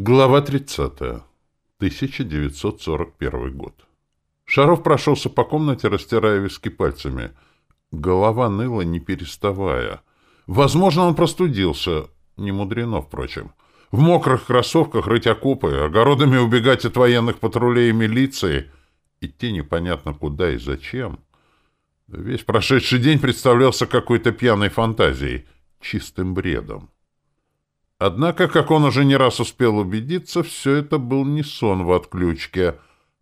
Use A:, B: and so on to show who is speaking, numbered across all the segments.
A: Глава 30. 1941 год. Шаров прошелся по комнате, растирая виски пальцами. Голова ныла, не переставая. Возможно, он простудился. Не мудрено, впрочем. В мокрых кроссовках рыть окопы, огородами убегать от военных патрулей и милиции. Идти непонятно куда и зачем. Весь прошедший день представлялся какой-то пьяной фантазией, чистым бредом. Однако, как он уже не раз успел убедиться, все это был не сон в отключке,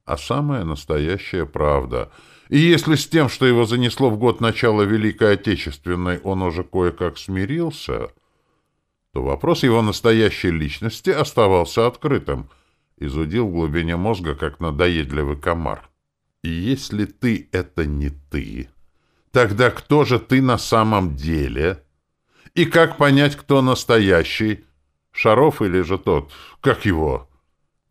A: а самая настоящая правда. И если с тем, что его занесло в год начала Великой Отечественной, он уже кое-как смирился, то вопрос его настоящей личности оставался открытым, изудил в глубине мозга, как надоедливый комар. И если ты — это не ты, тогда кто же ты на самом деле? И как понять, кто настоящий? Шаров или же тот? Как его?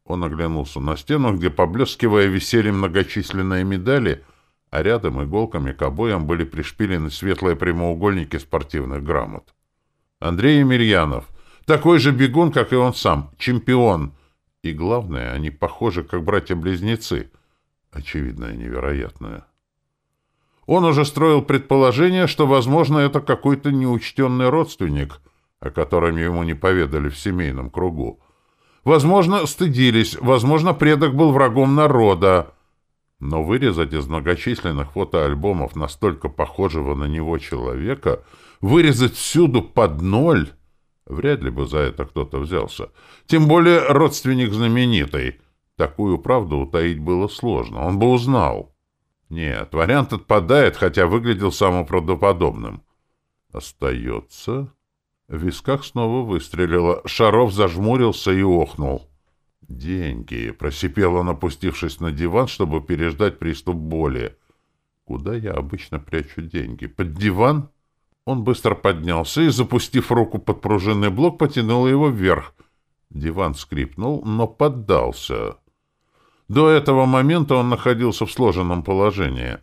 A: Он оглянулся на стену, где, поблескивая, висели многочисленные медали, а рядом иголками к обоям были пришпилены светлые прямоугольники спортивных грамот. Андрей Емельянов. Такой же бегун, как и он сам. Чемпион. И главное, они похожи, как братья-близнецы. Очевидное невероятное. Он уже строил предположение, что, возможно, это какой-то неучтенный родственник — о котором ему не поведали в семейном кругу. Возможно, стыдились, возможно, предок был врагом народа. Но вырезать из многочисленных фотоальбомов настолько похожего на него человека, вырезать всюду под ноль, вряд ли бы за это кто-то взялся. Тем более родственник знаменитый. Такую правду утаить было сложно, он бы узнал. Нет, вариант отпадает, хотя выглядел самым правдоподобным. Остается... В висках снова выстрелило. Шаров зажмурился и охнул. «Деньги!» — просипел он, опустившись на диван, чтобы переждать приступ боли. «Куда я обычно прячу деньги? Под диван?» Он быстро поднялся и, запустив руку под пружинный блок, потянул его вверх. Диван скрипнул, но поддался. До этого момента он находился в сложенном положении.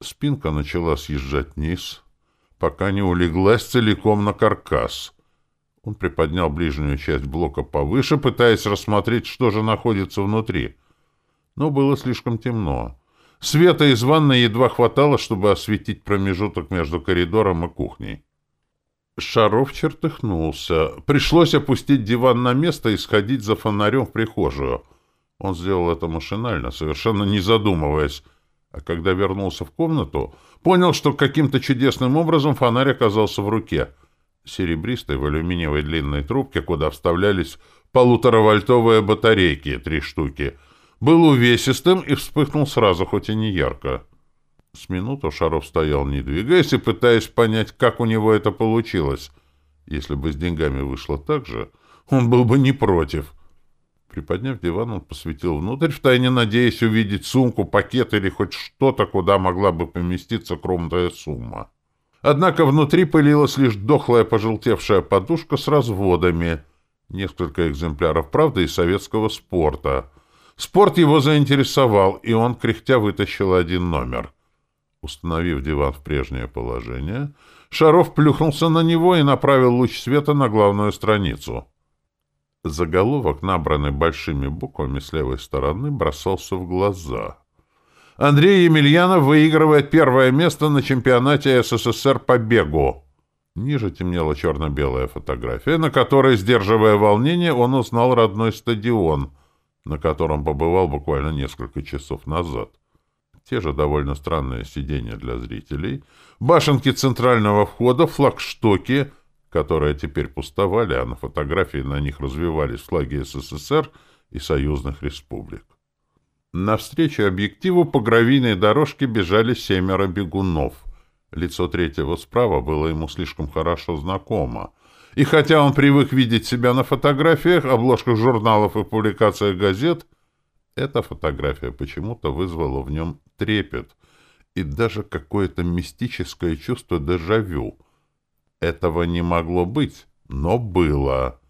A: Спинка начала съезжать вниз пока не улеглась целиком на каркас. Он приподнял ближнюю часть блока повыше, пытаясь рассмотреть, что же находится внутри. Но было слишком темно. Света из ванной едва хватало, чтобы осветить промежуток между коридором и кухней. Шаров чертыхнулся. Пришлось опустить диван на место и сходить за фонарем в прихожую. Он сделал это машинально, совершенно не задумываясь. А когда вернулся в комнату, понял, что каким-то чудесным образом фонарь оказался в руке. Серебристой в алюминиевой длинной трубке, куда вставлялись полуторавольтовые батарейки, три штуки. Был увесистым и вспыхнул сразу, хоть и не ярко. С минуту Шаров стоял, не двигаясь, и пытаясь понять, как у него это получилось. Если бы с деньгами вышло так же, он был бы не против — Приподняв диван, он посветил внутрь, втайне надеясь увидеть сумку, пакет или хоть что-то, куда могла бы поместиться кромная сумма. Однако внутри пылилась лишь дохлая пожелтевшая подушка с разводами, несколько экземпляров «Правды» и советского спорта. Спорт его заинтересовал, и он, кряхтя, вытащил один номер. Установив диван в прежнее положение, Шаров плюхнулся на него и направил луч света на главную страницу. Заголовок, набранный большими буквами с левой стороны, бросался в глаза. Андрей Емельянов выигрывает первое место на чемпионате СССР по бегу. Ниже темнела черно-белая фотография, на которой, сдерживая волнение, он узнал родной стадион, на котором побывал буквально несколько часов назад. Те же довольно странные сиденья для зрителей, башенки центрального входа, флагштоки — которые теперь пустовали, а на фотографии на них развивались флаги СССР и союзных республик. Навстречу объективу по гравийной дорожке бежали семеро бегунов. Лицо третьего справа было ему слишком хорошо знакомо. И хотя он привык видеть себя на фотографиях, обложках журналов и публикациях газет, эта фотография почему-то вызвала в нем трепет и даже какое-то мистическое чувство дежавю — этого не могло быть, но было.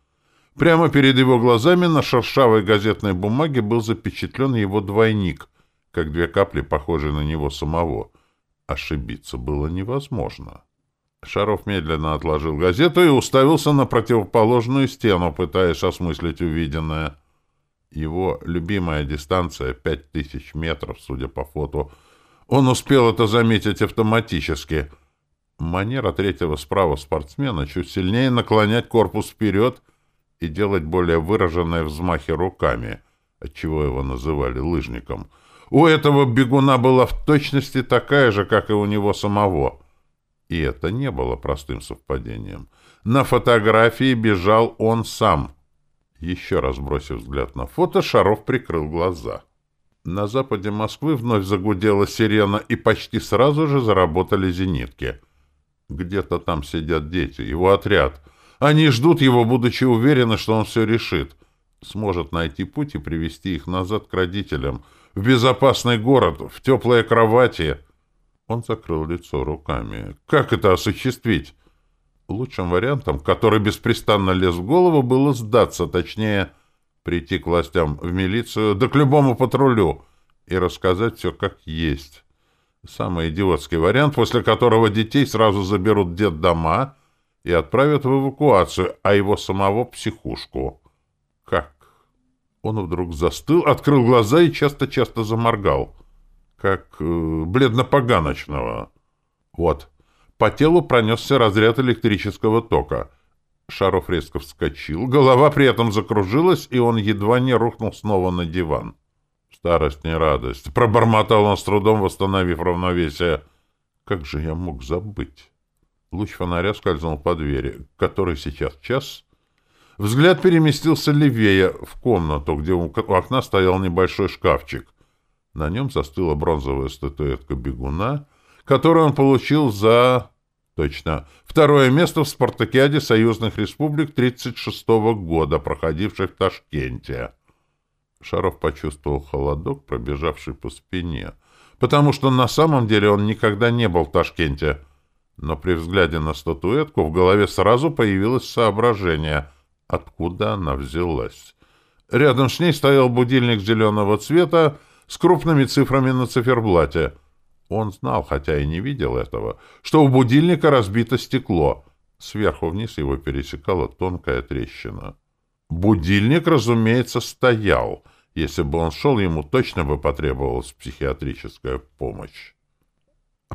A: Прямо перед его глазами на шершавой газетной бумаге был запечатлен его двойник, как две капли, похожие на него самого. Ошибиться было невозможно. Шаров медленно отложил газету и уставился на противоположную стену, пытаясь осмыслить увиденное. Его любимая дистанция — пять тысяч метров, судя по фото. Он успел это заметить автоматически. Манера третьего справа спортсмена чуть сильнее наклонять корпус вперед и делать более выраженные взмахи руками, отчего его называли лыжником. У этого бегуна была в точности такая же, как и у него самого — и это не было простым совпадением. На фотографии бежал он сам. Еще раз бросив взгляд на фото, Шаров прикрыл глаза. На западе Москвы вновь загудела сирена, и почти сразу же заработали зенитки. Где-то там сидят дети, его отряд. Они ждут его, будучи уверены, что он все решит. Сможет найти путь и привести их назад к родителям. В безопасный город, в теплые кровати — он закрыл лицо руками. Как это осуществить? Лучшим вариантом, который беспрестанно лез в голову, было сдаться, точнее, прийти к властям в милицию, да к любому патрулю, и рассказать все как есть. Самый идиотский вариант, после которого детей сразу заберут в детдома и отправят в эвакуацию, а его самого — психушку. Как? Он вдруг застыл, открыл глаза и часто-часто заморгал как э, бледно-поганочного. Вот. По телу пронесся разряд электрического тока. Шаров резко вскочил, голова при этом закружилась, и он едва не рухнул снова на диван. Старость не радость. Пробормотал он с трудом, восстановив равновесие. Как же я мог забыть? Луч фонаря скользнул по двери, который сейчас час. Взгляд переместился левее, в комнату, где у окна стоял небольшой шкафчик — на нем застыла бронзовая статуэтка бегуна, которую он получил за... Точно. Второе место в спартакиаде союзных республик 1936 года, проходившей в Ташкенте. Шаров почувствовал холодок, пробежавший по спине, потому что на самом деле он никогда не был в Ташкенте. Но при взгляде на статуэтку в голове сразу появилось соображение, откуда она взялась. Рядом с ней стоял будильник зеленого цвета, с крупными цифрами на циферблате. Он знал, хотя и не видел этого, что у будильника разбито стекло. Сверху вниз его пересекала тонкая трещина. Будильник, разумеется, стоял. Если бы он шел, ему точно бы потребовалась психиатрическая помощь.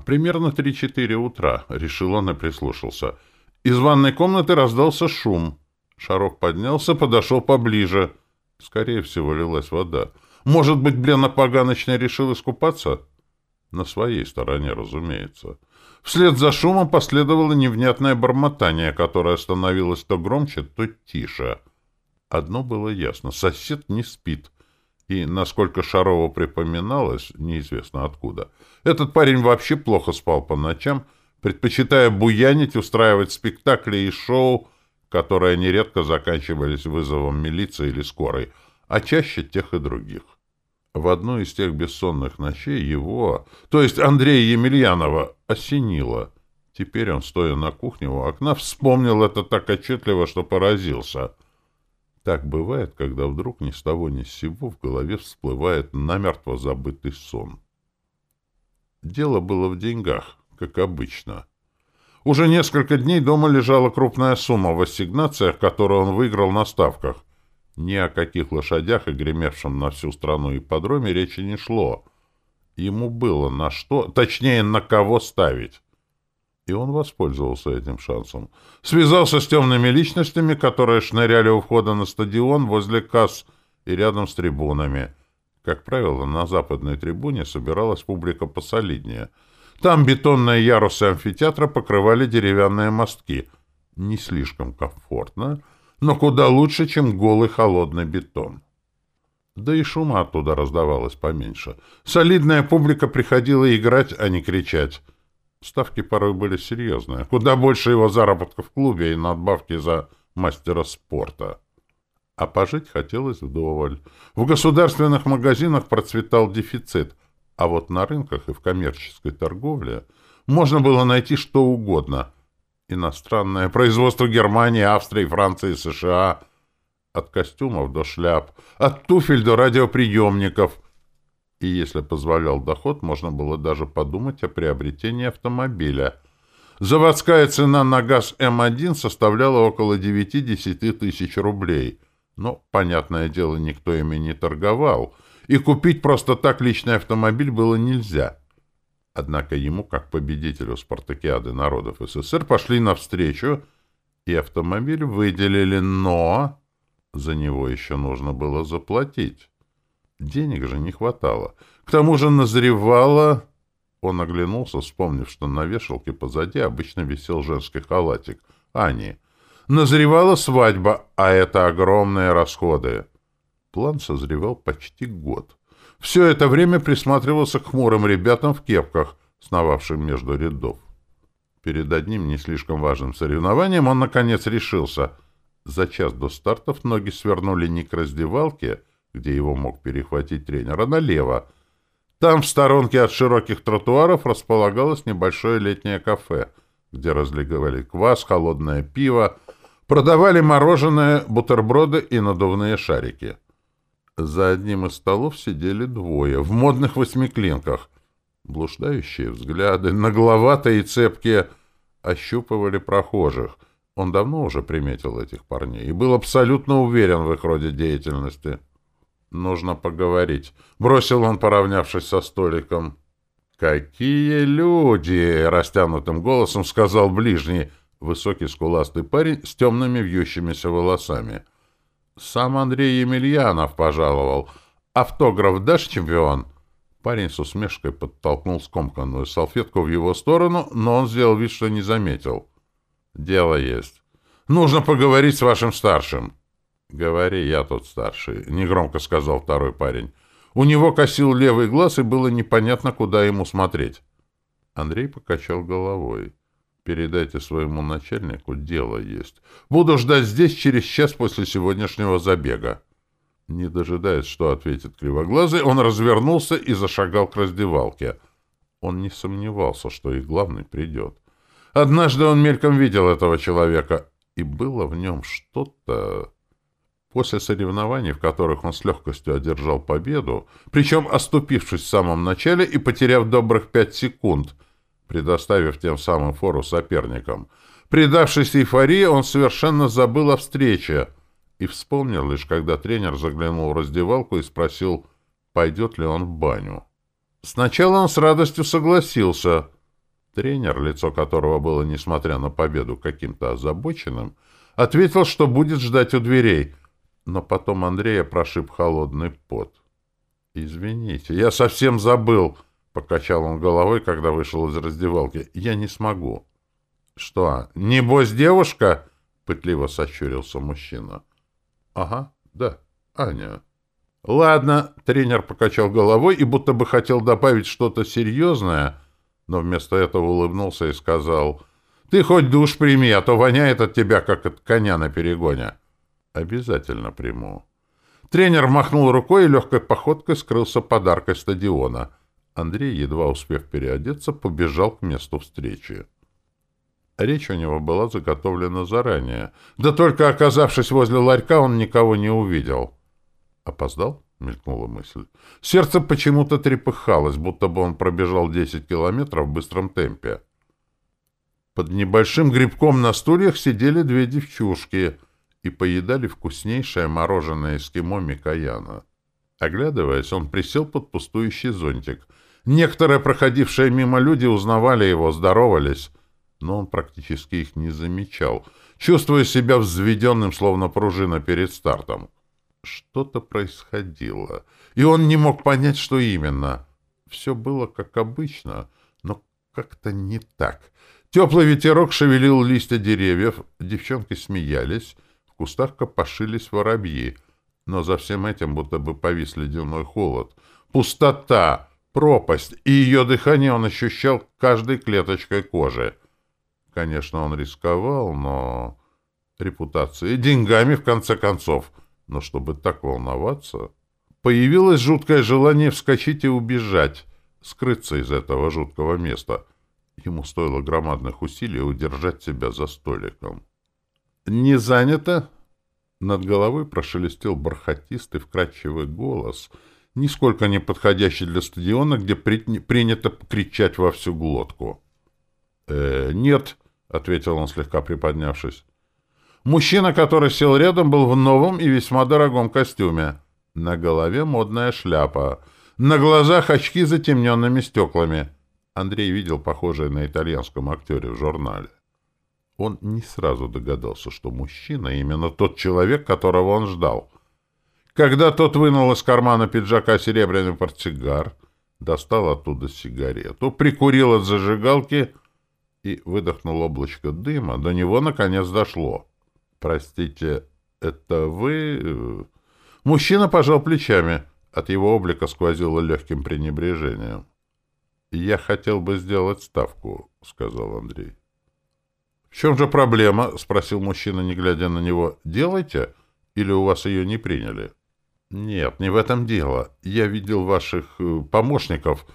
A: Примерно 3-4 утра, решил он и прислушался. Из ванной комнаты раздался шум. Шаров поднялся, подошел поближе. Скорее всего, лилась вода. Может быть, Блена Поганочная решил искупаться? На своей стороне, разумеется. Вслед за шумом последовало невнятное бормотание, которое становилось то громче, то тише. Одно было ясно — сосед не спит. И, насколько Шарову припоминалось, неизвестно откуда, этот парень вообще плохо спал по ночам, предпочитая буянить, устраивать спектакли и шоу, которые нередко заканчивались вызовом милиции или скорой, а чаще тех и других. В одну из тех бессонных ночей его, то есть Андрея Емельянова, осенило. Теперь он, стоя на кухне у окна, вспомнил это так отчетливо, что поразился. Так бывает, когда вдруг ни с того ни с сего в голове всплывает намертво забытый сон. Дело было в деньгах, как обычно. Уже несколько дней дома лежала крупная сумма в ассигнациях, которую он выиграл на ставках. Ни о каких лошадях и гремевшем на всю страну ипподроме речи не шло. Ему было на что, точнее, на кого ставить. И он воспользовался этим шансом. Связался с темными личностями, которые шныряли у входа на стадион возле касс и рядом с трибунами. Как правило, на западной трибуне собиралась публика посолиднее. Там бетонные ярусы амфитеатра покрывали деревянные мостки. Не слишком комфортно — но куда лучше, чем голый холодный бетон. Да и шума оттуда раздавалось поменьше. Солидная публика приходила играть, а не кричать. Ставки порой были серьезные. Куда больше его заработка в клубе и надбавки за мастера спорта. А пожить хотелось вдоволь. В государственных магазинах процветал дефицит, а вот на рынках и в коммерческой торговле можно было найти что угодно, Иностранное производство Германии, Австрии, Франции, США. От костюмов до шляп, от туфель до радиоприемников. И если позволял доход, можно было даже подумать о приобретении автомобиля. Заводская цена на газ М1 составляла около 9-10 тысяч рублей. Но, понятное дело, никто ими не торговал, и купить просто так личный автомобиль было нельзя. Однако ему, как победителю спартакиады народов СССР, пошли навстречу, и автомобиль выделили, но за него еще нужно было заплатить. Денег же не хватало. К тому же назревало... Он оглянулся, вспомнив, что на вешалке позади обычно висел женский халатик. Ани. Назревала свадьба, а это огромные расходы. План созревал почти год. Все это время присматривался к хмурым ребятам в кепках, сновавшим между рядов. Перед одним не слишком важным соревнованием он, наконец, решился. За час до стартов ноги свернули не к раздевалке, где его мог перехватить тренер, а налево, там, в сторонке от широких тротуаров, располагалось небольшое летнее кафе, где разлиговали квас, холодное пиво, продавали мороженое, бутерброды и надувные шарики. За одним из столов сидели двое, в модных восьмиклинках. Блуждающие взгляды, нагловатые и цепкие, ощупывали прохожих. Он давно уже приметил этих парней и был абсолютно уверен в их роде деятельности. «Нужно поговорить», — бросил он, поравнявшись со столиком. «Какие люди!» — растянутым голосом сказал ближний, высокий скуластый парень с темными вьющимися волосами. «Сам Андрей Емельянов пожаловал. Автограф дашь, чемпион?» Парень с усмешкой подтолкнул скомканную салфетку в его сторону, но он сделал вид, что не заметил. «Дело есть. Нужно поговорить с вашим старшим». «Говори, я тут старший», — негромко сказал второй парень. У него косил левый глаз, и было непонятно, куда ему смотреть. Андрей покачал головой. «Передайте своему начальнику, дело есть. Буду ждать здесь через час после сегодняшнего забега». Не дожидаясь, что ответит кривоглазый, он развернулся и зашагал к раздевалке. Он не сомневался, что их главный придет. Однажды он мельком видел этого человека, и было в нем что-то... После соревнований, в которых он с легкостью одержал победу, причем оступившись в самом начале и потеряв добрых пять секунд, предоставив тем самым фору соперникам, предавшись эйфории, он совершенно забыл о встрече и вспомнил лишь, когда тренер заглянул в раздевалку и спросил, пойдет ли он в баню. Сначала он с радостью согласился. Тренер, лицо которого было, несмотря на победу, каким-то озабоченным, ответил, что будет ждать у дверей — но потом Андрея прошиб холодный пот. «Извините, я совсем забыл», — покачал он головой, когда вышел из раздевалки. «Я не смогу». «Что, небось девушка?» — пытливо сощурился мужчина. «Ага, да, Аня». «Ладно», — тренер покачал головой и будто бы хотел добавить что-то серьезное, но вместо этого улыбнулся и сказал, «Ты хоть душ прими, а то воняет от тебя, как от коня на перегоне». Обязательно приму. Тренер махнул рукой и легкой походкой скрылся подаркой стадиона. Андрей, едва успев переодеться, побежал к месту встречи. Речь у него была заготовлена заранее. Да только оказавшись возле ларька, он никого не увидел. «Опоздал?» — мелькнула мысль. Сердце почему-то трепыхалось, будто бы он пробежал десять километров в быстром темпе. Под небольшим грибком на стульях сидели две девчушки — и поедали вкуснейшее мороженое эскимо Микояна. Оглядываясь, он присел под пустующий зонтик. Некоторые проходившие мимо люди узнавали его, здоровались, но он практически их не замечал, чувствуя себя взведенным, словно пружина перед стартом. Что-то происходило, и он не мог понять, что именно. Все было как обычно, но как-то не так. Теплый ветерок шевелил листья деревьев, девчонки смеялись, кустах копошились воробьи, но за всем этим будто бы повис ледяной холод. Пустота, пропасть, и ее дыхание он ощущал каждой клеточкой кожи. Конечно, он рисковал, но... Репутацией, деньгами, в конце концов. Но чтобы так волноваться... Появилось жуткое желание вскочить и убежать, скрыться из этого жуткого места. Ему стоило громадных усилий удержать себя за столиком. «Не занято?» Над головой прошелестел бархатистый вкрадчивый голос, нисколько не подходящий для стадиона, где при... принято кричать во всю глотку. э, «Нет», — ответил он, слегка приподнявшись. Мужчина, который сел рядом, был в новом и весьма дорогом костюме. На голове модная шляпа. На глазах очки с затемненными стеклами. Андрей видел похожее на итальянском актере в журнале. Он не сразу догадался, что мужчина именно тот человек, которого он ждал. Когда тот вынул из кармана пиджака серебряный портсигар, достал оттуда сигарету, прикурил от зажигалки и выдохнул облачко дыма, до него наконец дошло. «Простите, это вы...» Мужчина пожал плечами. От его облика сквозило легким пренебрежением. «Я хотел бы сделать ставку», — сказал Андрей. «В чем же проблема?» — спросил мужчина, не глядя на него. «Делайте? Или у вас ее не приняли?» «Нет, не в этом дело. Я видел ваших э, помощников,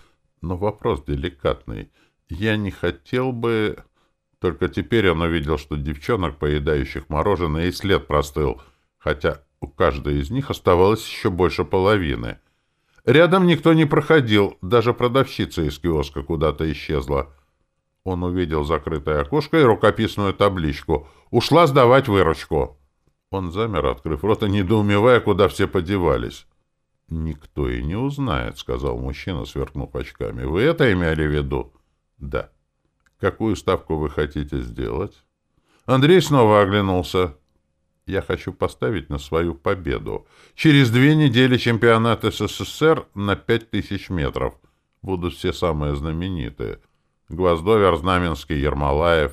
A: но вопрос деликатный. Я не хотел бы...» Только теперь он увидел, что девчонок, поедающих мороженое, и след простыл, хотя у каждой из них оставалось еще больше половины. Рядом никто не проходил, даже продавщица из киоска куда-то исчезла. Он увидел закрытое окошко и рукописную табличку. «Ушла сдавать выручку». Он замер, открыв рот и недоумевая, куда все подевались. «Никто и не узнает», — сказал мужчина, сверкнув очками. «Вы это имели в виду?» «Да». «Какую ставку вы хотите сделать?» Андрей снова оглянулся. «Я хочу поставить на свою победу. Через две недели чемпионат СССР на пять тысяч метров. Будут все самые знаменитые. Гвоздовер, Знаменский, Ермолаев».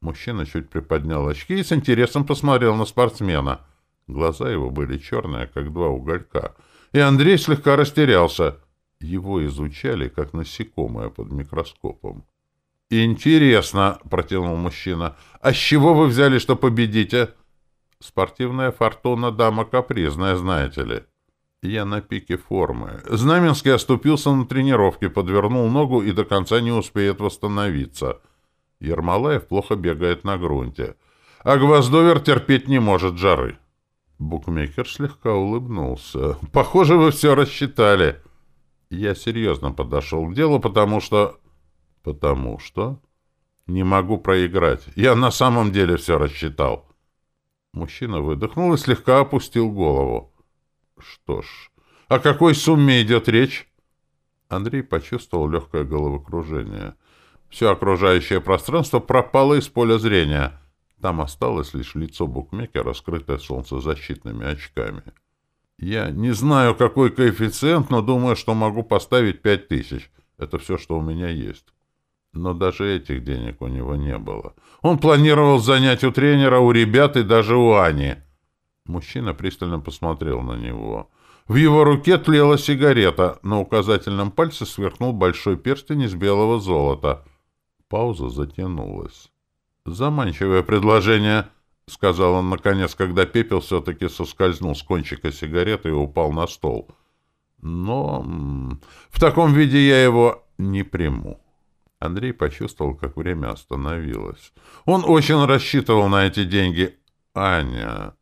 A: Мужчина чуть приподнял очки и с интересом посмотрел на спортсмена. Глаза его были черные, как два уголька. И Андрей слегка растерялся. Его изучали, как насекомое под микроскопом. «Интересно», — протянул мужчина. «А с чего вы взяли, что победите?» «Спортивная фортуна дама капризная, знаете ли». Я на пике формы. Знаменский оступился на тренировке, подвернул ногу и до конца не успеет восстановиться. Ермолаев плохо бегает на грунте. А Гвоздовер терпеть не может жары. Букмекер слегка улыбнулся. «Похоже, вы все рассчитали». Я серьезно подошел к делу, потому что... Потому что... Не могу проиграть. Я на самом деле все рассчитал. Мужчина выдохнул и слегка опустил голову. Что ж, о какой сумме идет речь? Андрей почувствовал легкое головокружение. Все окружающее пространство пропало из поля зрения. Там осталось лишь лицо букмекера, скрытое солнцезащитными очками. Я не знаю, какой коэффициент, но думаю, что могу поставить пять тысяч. Это все, что у меня есть. Но даже этих денег у него не было. Он планировал занять у тренера, у ребят и даже у Ани. Мужчина пристально посмотрел на него. В его руке тлела сигарета, на указательном пальце сверкнул большой перстень из белого золота. Пауза затянулась. «Заманчивое предложение», — сказал он наконец, когда пепел все-таки соскользнул с кончика сигареты и упал на стол. «Но в таком виде я его не приму». Андрей почувствовал, как время остановилось. Он очень рассчитывал на эти деньги. Аня...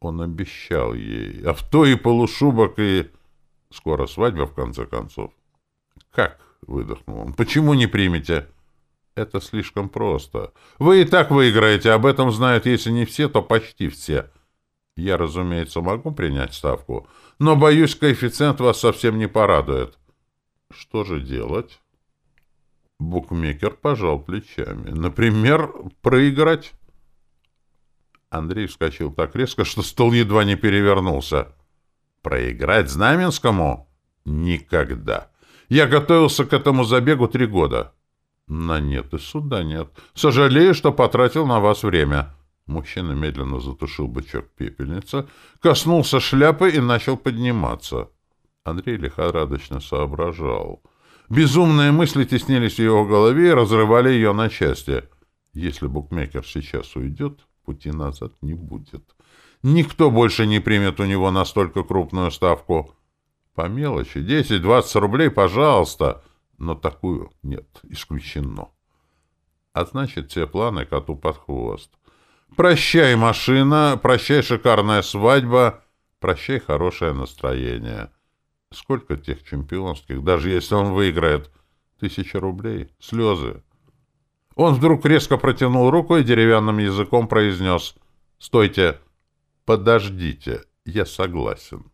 A: Он обещал ей. А в то и полушубок, и... Скоро свадьба, в конце концов. «Как?» — выдохнул он. «Почему не примете?» «Это слишком просто. Вы и так выиграете. Об этом знают, если не все, то почти все. Я, разумеется, могу принять ставку, но, боюсь, коэффициент вас совсем не порадует». «Что же делать?» Букмекер пожал плечами. Например, проиграть. Андрей вскочил так резко, что стол едва не перевернулся. Проиграть Знаменскому? Никогда. Я готовился к этому забегу три года. На нет и суда нет. Сожалею, что потратил на вас время. Мужчина медленно затушил бычок пепельницы, коснулся шляпы и начал подниматься. Андрей лихорадочно соображал — Безумные мысли теснились в его голове и разрывали ее на части. Если букмекер сейчас уйдет, пути назад не будет. Никто больше не примет у него настолько крупную ставку. По мелочи, 10-20 рублей, пожалуйста. Но такую нет, исключено. А значит, все планы коту под хвост. Прощай, машина, прощай, шикарная свадьба, прощай, хорошее настроение. Сколько тех чемпионских, даже если он выиграет? Тысяча рублей? Слезы. Он вдруг резко протянул руку и деревянным языком произнес «Стойте! Подождите, я согласен».